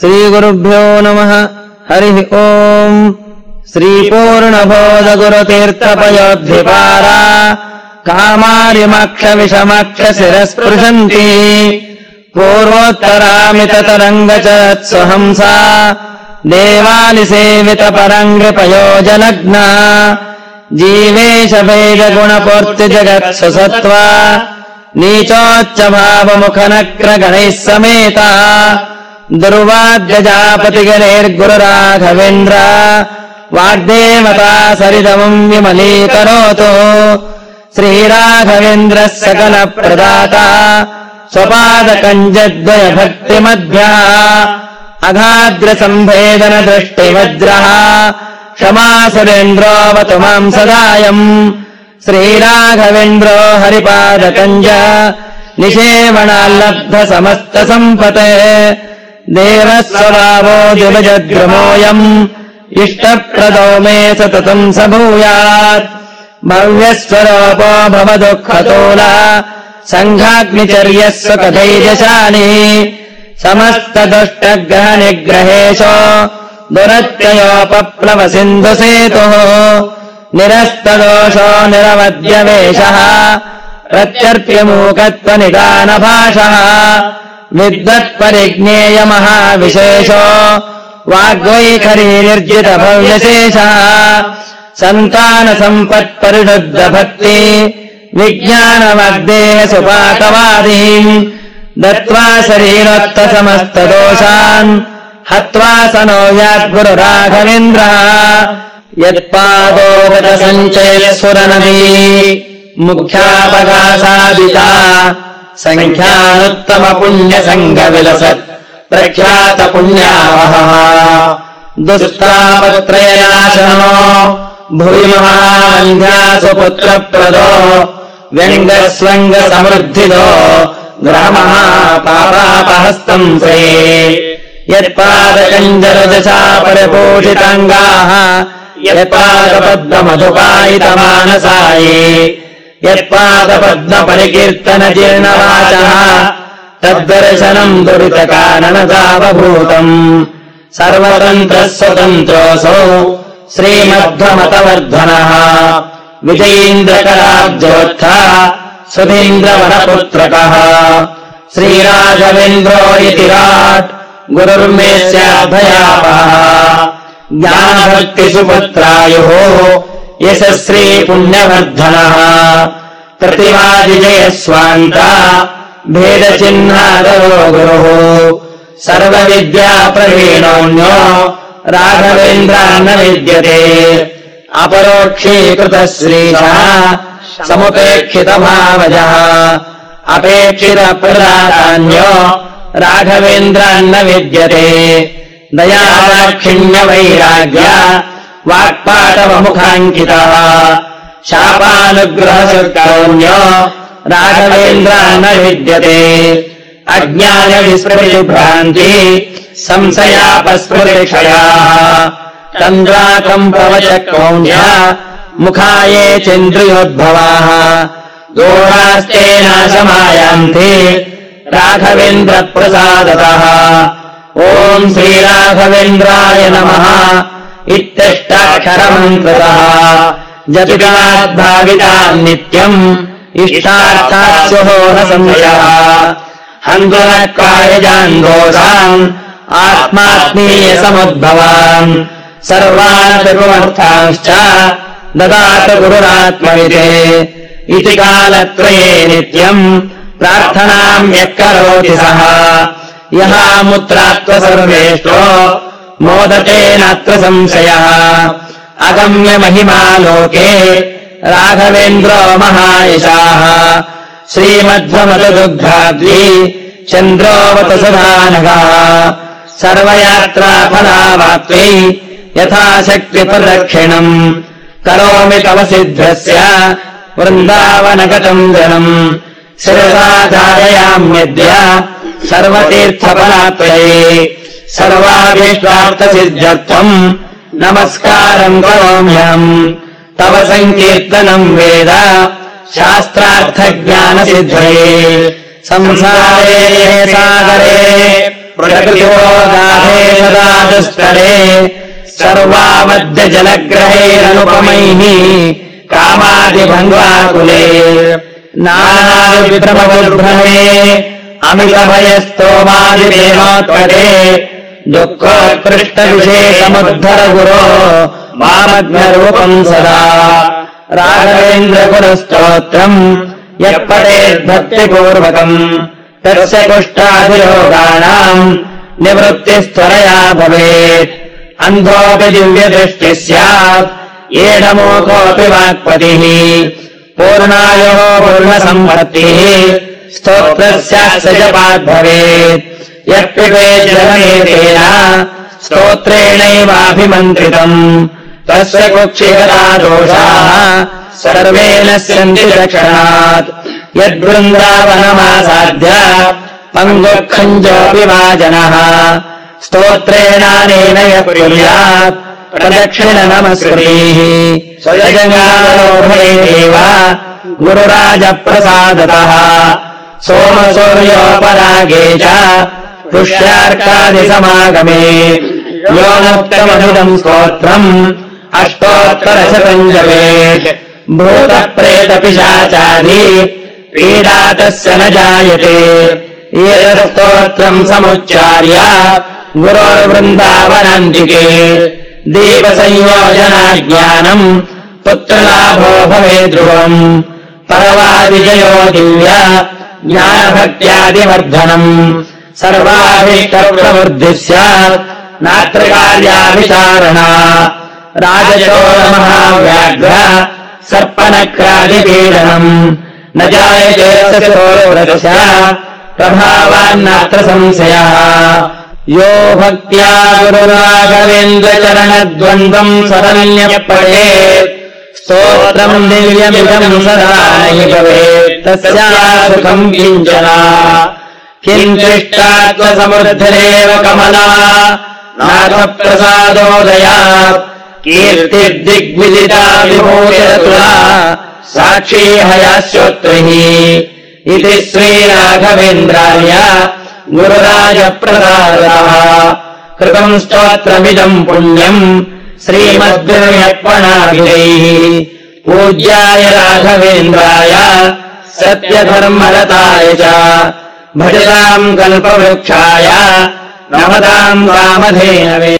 श्रीगुरुभ्यो नमः। हरिः ओम्। श्रीपूर्णबोधगुरुतीर्थपयोद्धिपारा। कामारिमक्षविषमक्षशिरस्पृशन्ति। पूर्वोत्तरामिततरङ्गचत्स्वहंसा देवालिसेवितपरङ्गपयोजनग्ना जीवेशभेदगुणपूर्तिजगत्सुसत्त्वा नीचोच्चभावमुखनक्रगणैः समेता दुर्वाद्यजापतिगणैर्गुरुराघवेन्द्र वाग्देवता सरिदमम् विमलीकरोतु श्रीराघवेन्द्रः सकलप्रदाता। स्वपादकञ्जद्वयभक्तिमध्या। अघाग्रसम्भेदनदृष्टिवज्रः क्षमासुरेन्द्रोऽवतु माम् सदायम्। श्रीराघवेन्द्रो हरिपादकञ्ज। निषेवणाल्लब्धसमस्तसम्पते देवस्वभावो इष्टप्रदो मे सततम् स भूयात्। भव्यस्वरूपो भवदुःखतोल। सङ्घाग्निचर्यः स्वकथैजशानि समस्तदुष्टग्रहनिग्रहेशो दुरत्ययोपप्लवसिन्धुसेतुः। निरस्तदोषो निरवद्यवेषः। प्रत्यर्प्यमूकत्वनिदानभाषः विद्वत्परिज्ञेयमहाविशेषो वाग्वैखरीनिर्जितभव्यशेषः सन्तानसम्पत्परिषुद्धभक्ति विज्ञानवाग्देहसुपाकवादीम् दत्त्वा शरीरोक्तसमस्तदोषान् हत्वा स नो याद्गुरुराघवेन्द्रः यत्पादोगतसञ्चयस्फुरनदी मुख्यापगासादिता सङ्ख्यानुत्तमपुण्यसङ्गविलसत् प्रख्यातपुण्यावहः दुस्तापत्रयनाशनो भुवि महावन्ध्यासु पुत्रप्रदो व्यङ्गस्वङ्गसमृद्धिदो ग्रामः पापापहस्तम् से यत्पादकञ्जरजसा परिपोषिताङ्गाः यत्पादपद्ममधुपायितमानसाये यत्पादपद्मपरिकीर्तनजीर्णवाचः। तद्दर्शनम् दुरितकारणदावभूतम् सर्वतन्त्रः स्वतन्त्रोऽसौ श्रीमध्वमतवर्धनः। विजयीन्द्रकराब्जोत्थ सुधीन्द्रवनपुत्रकः। श्रीराघवेन्द्रो इति राट् गुरुर्मे स्याभयापः ज्ञानभक्तिसुपुत्रायुः यशस्वी पुण्यवर्धनः। प्रतिवादिजयस्वान्ता भेदचिह्नादयो गुरुः। सर्वविद्याप्रवीणोऽन्यो राघवेन्द्रान्न विद्यते। अपरोक्षीकृतः श्रीशः समुपेक्षितभावजः। अपेक्षितप्रदातान्यो राघवेन्द्रान्न विद्यते। दयादाक्षिण्यवैराग्य वाक्पाटवमुखाङ्कितः शापानुग्रहसुर्कौन्यो राघवेन्द्रान्न विद्यते अज्ञानविस्मृतिभ्रान्ति संशयापस्मृतिक्षयाः। तन्द्राकम् प्रवचकौण्य मुखाये चेन्द्रियोद्भवाः। दोरास्ते नाशमायान्ति राघवेन्द्रप्रसादतः। ॐ श्रीराघवेन्द्राय नमः इत्यष्टाक्षरमन्त्रतः जपिताद्भाविताम् नित्यम्। इष्टार्थास्युः न संशयः हन्तुनक्कायजान् दोषान् आत्मात्मीयसमुद्भवान्। सर्वान् सर्वमर्थांश्च ददात गुरुरात्मविदे इति कालत्रये नित्यम् प्रार्थनाम् यः करोति सः। यः मुत्रात्वसर्वेष्टो मोदतेनात्र संशयः। महायशाः। श्रीमध्वमतदुग्धाद्री चन्द्रोऽवत सुधानगः। सर्वयात्राफलावाप्त्यै यथाशक्तिप्रदक्षिणम् करोमि तव सिद्धस्य वृन्दावनगतम् जनम् शिरसा धारयाम्यद्य सर्वतीर्थफलात्रये सर्वाभीष्टार्थसिद्ध्यर्थम् नमस्कारम् करोम्यहम्। तव सङ्कीर्तनम् वेद शास्त्रार्थज्ञानसिद्धये। संसारे सागरे प्रकृतो गाधे सदाचस्तरे सर्वामद्यजलग्रहेरनुपमैः कामादिभङ्गाकुले। नानाविभ्रमविभ्रमे अमितभयस्तोमादिदेहोत्पदे दुःखोत्कृष्टविशेषमुद्धर गुरो मामग्नरूपम् सदा। राघवेन्द्रगुरुस्तोत्रम् यः पठेद्भक्तिपूर्वकम् तस्य कुष्ठाभिरोगाणाम् निवृत्तिस्त्वरया भवेत्। अन्धोऽपि दिव्यदृष्टिः स्यात्। एडमोकोऽपि वाक्पतिः। पूर्णायो पूर्णसम्पत्तिः। स्तोत्रस्यास्य जपाद्भवेत् यः पिबेत् जलमेतेन स्तोत्रेणैवाभिमन्त्रितम् सर्वे नश्यन्ति दक्षणात्। यद्वृन्दावनमासाद्य पङ्गुखञ्जोऽपि वा जनः स्तोत्रेणानेन यः कुर्यात् प्रदक्षिण नमस्कृतीः स्वजगारोभयेदेव गुरुराजप्रसादतः। सोमसूर्योपरागे पुष्यार्कादिसमागमे। योनोक्तमधिदम् स्तोत्रम्। जपेत् भूतप्रेतपिशाचादि। पीडा तस्य न जायते। एतत्स्तोत्रम् समुच्चार्य। गुरोर्वृन्दावनान्तिके। दीपसंयोजनाज्ञानम्। पुत्रलाभो भवे ध्रुवम्। परवादिजयो दिव्य। ज्ञानभक्त्यादिवर्धनम् सर्वाभीष्टप्रवृद्धिः स्यात् नात्र कार्याभिचारणा राजचोरमहाव्याघ्र सर्पनक्रादिपीडनम्। न सरोरस्य प्रभावान्नात्र संशयः यो भक्त्या गुरुराघवेन्द्रचरणद्वन्द्वम् सरण्यपठेत् स्तोत्रम् दिव्यमिदम् सदा नहि भवेत्। तस्या सुखम् किञ्चना किञ्चिष्टात्मसमृद्धिरेव कमला। नाथप्रसादोदयात् कीर्तिर्दिग्विदिता विभूयतुला साक्षी हयास्योत्रिः इति श्रीराघवेन्द्राय गुरुराजप्रसादः कृतम् स्तोत्रमिदम् पुण्यम् श्रीमद्गुर्यर्पणाभिधैः पूज्याय राघवेन्द्राय सत्यधर्मरताय च भजताम् कल्पवृक्षाय नमताम् कामधेनवे